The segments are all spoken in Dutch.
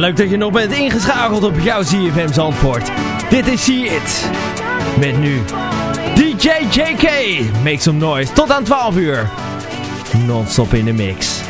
Leuk dat je nog bent ingeschakeld op jouw CFM Zandvoort. Dit is See It. Met nu DJ JK. Make some noise. Tot aan 12 uur. Non-stop in de mix.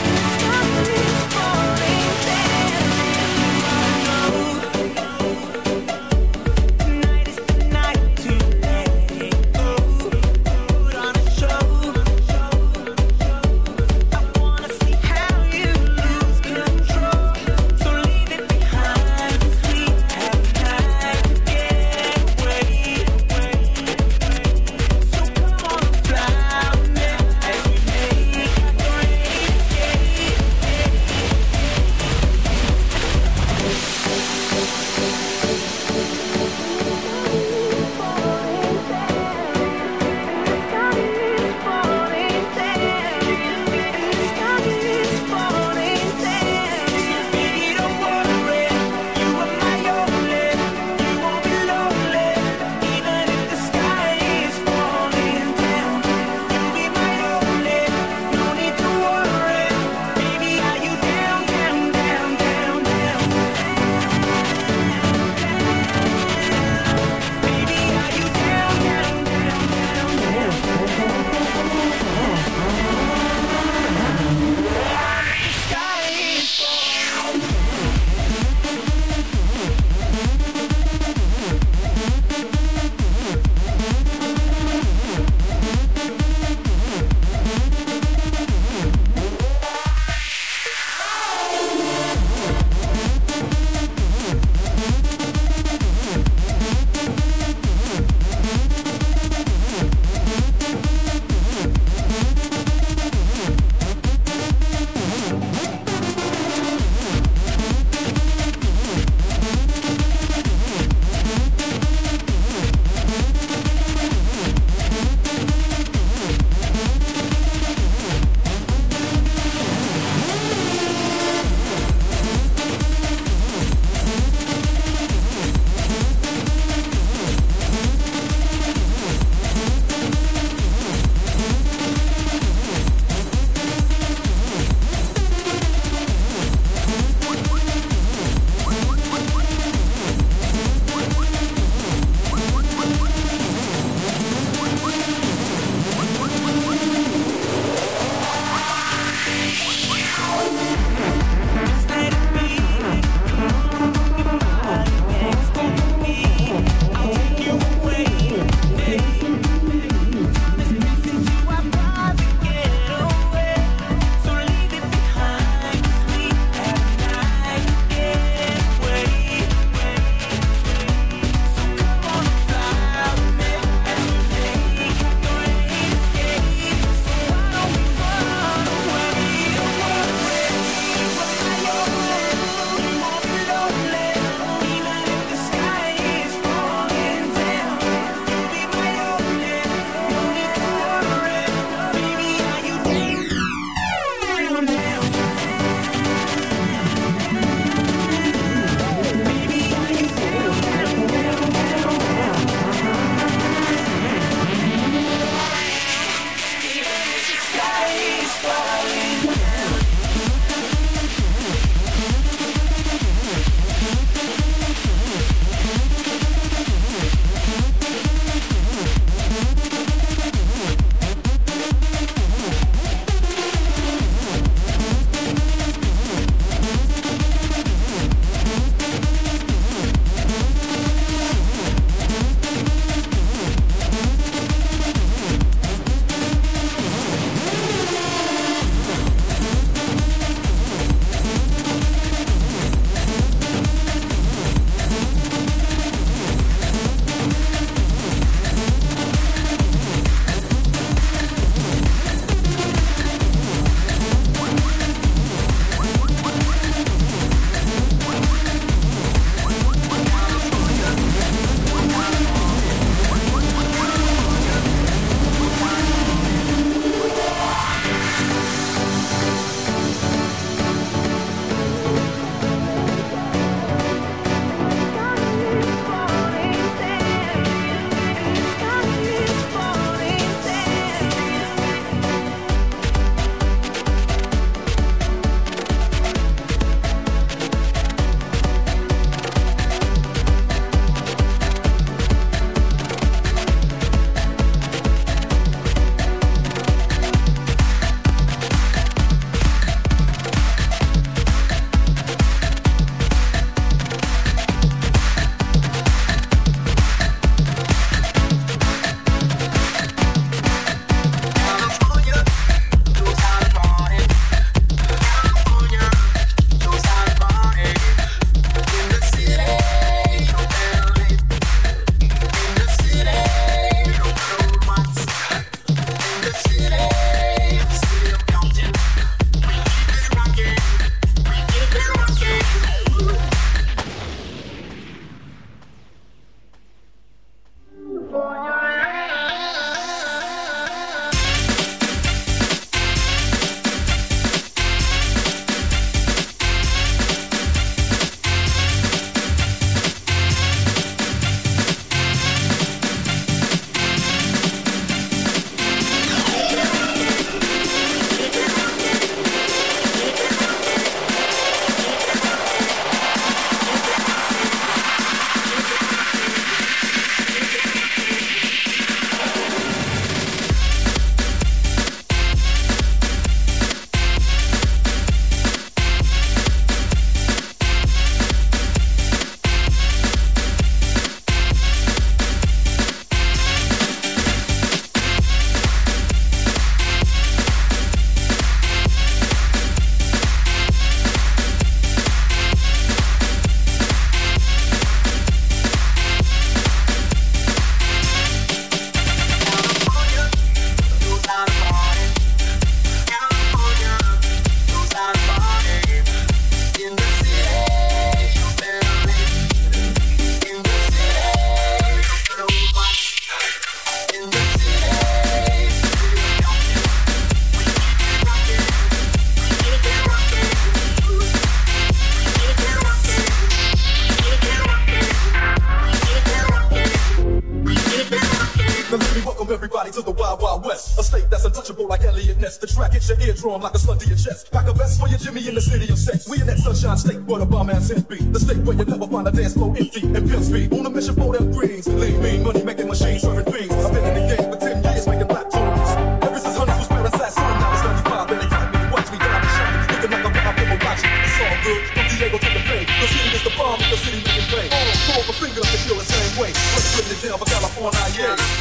Hits like a slug to your chest. Pack a vest for your Jimmy in the city of sex. We in that sunshine state where the bomb ass beat. The state where you never find a dance floor empty and pimp speed. On a mission for them greens. Lean, mean, money making machines serving things. I've been in the game for 10 years making black tunes. Ever since Hunters was wearing Sassoon, now it's 95 and they got me. Watch me down and shine. Looking like a rock, I'm watching. It's all good. From Diego to the Bay. The city is the bomb, the city making play. Oh, throw up a finger you feel the same way. Let's put it down for California, yeah.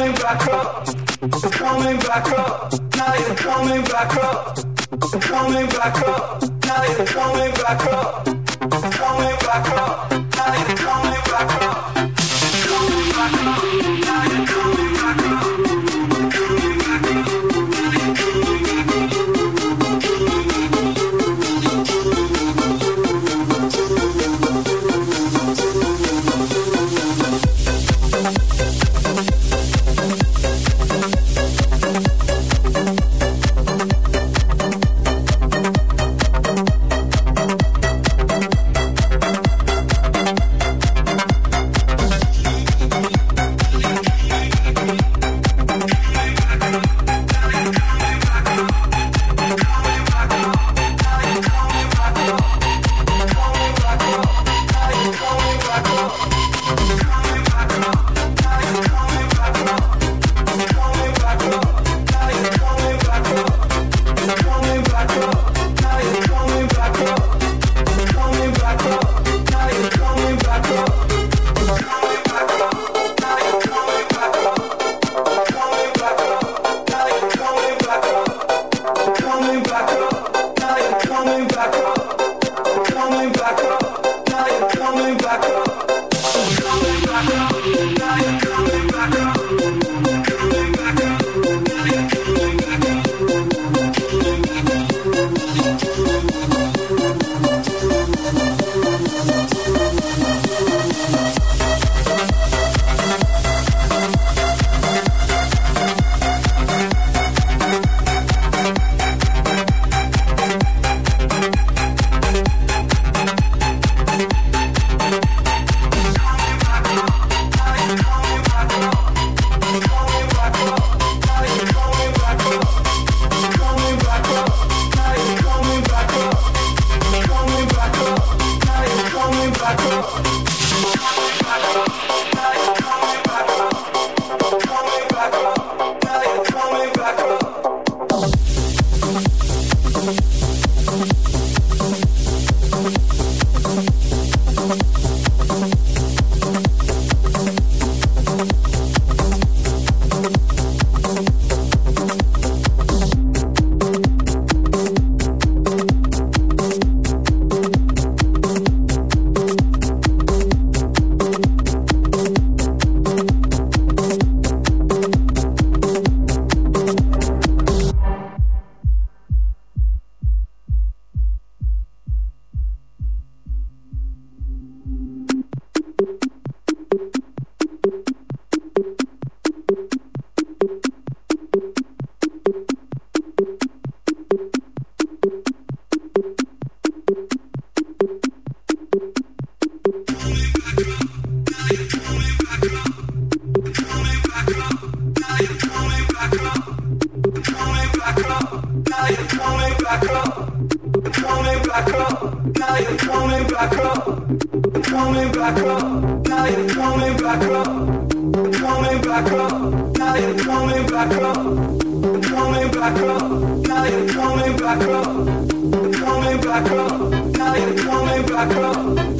coming back up, coming back up. Now you're coming back up, coming back up. Now you're coming back up, coming back up. Now you're coming. Now you're coming back up. Coming back up. Now you're coming back up. Coming back up. Now you're coming back up. Coming back up. Now you're coming back up. Coming back up. Now you're coming back up.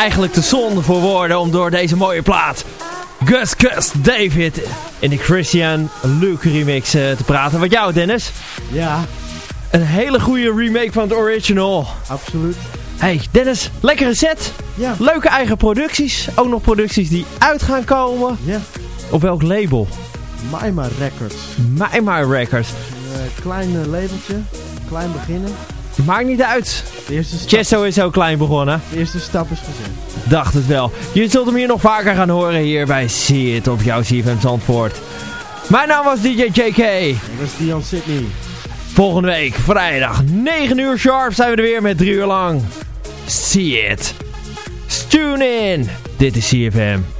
eigenlijk te zonde voor woorden om door deze mooie plaat Gus Gus David in de Christian Luke remix uh, te praten. Wat jou Dennis? Ja. Een hele goede remake van het original. Absoluut. Hey Dennis, lekkere set. Ja. Leuke eigen producties. Ook nog producties die uit gaan komen. Ja. Op welk label? Maima Records. Maima Records. Een uh, klein uh, labeltje. Klein beginnen. Maakt niet uit. Chesto is ook klein begonnen. De eerste stap is gezet. Dacht het wel. Je zult hem hier nog vaker gaan horen hier bij See It op jouw CFM Zandvoort. Mijn naam was DJ JK. Dat is Dion Sydney. Volgende week, vrijdag, 9 uur sharp zijn we er weer met 3 uur lang. See It. Tune in. Dit is CFM.